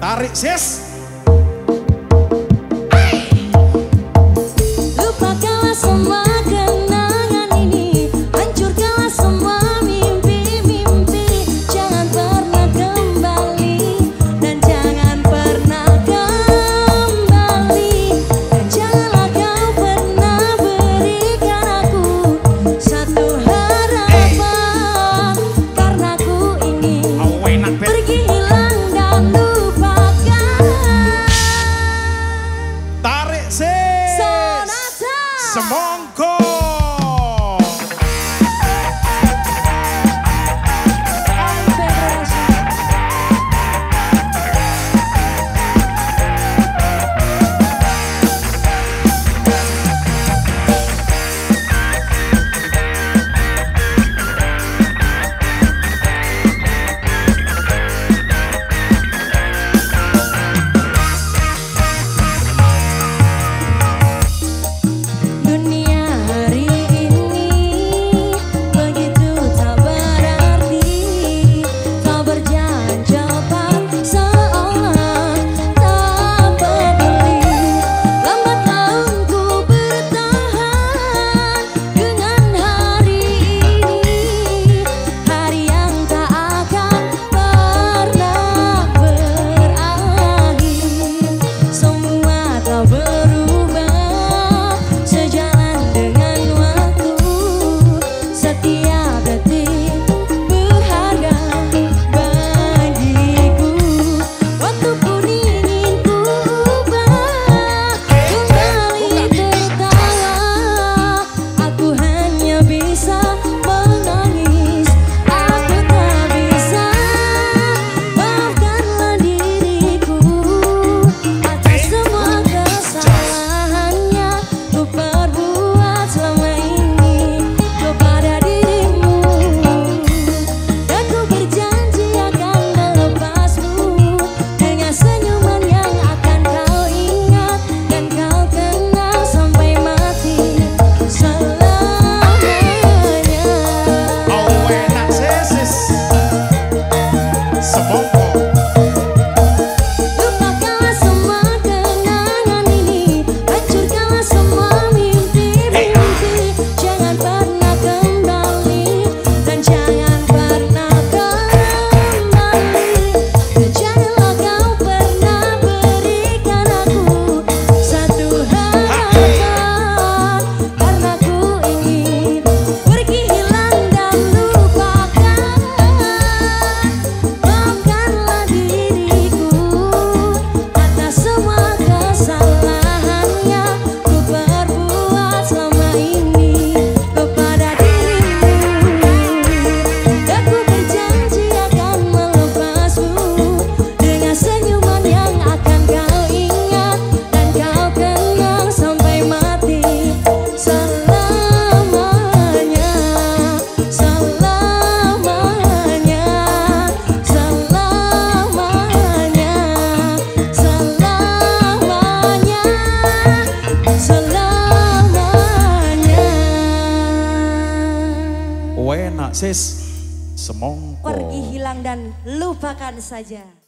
Tarik sis. some more. Wena sis semongko. Pergi hilang dan lupakan saja.